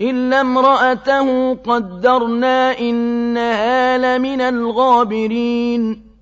إِلَّا امْرَأَتَهُ قَدَّرْنَا ۙ إِنَّهَا لَمِنَ الْغَابِرِينَ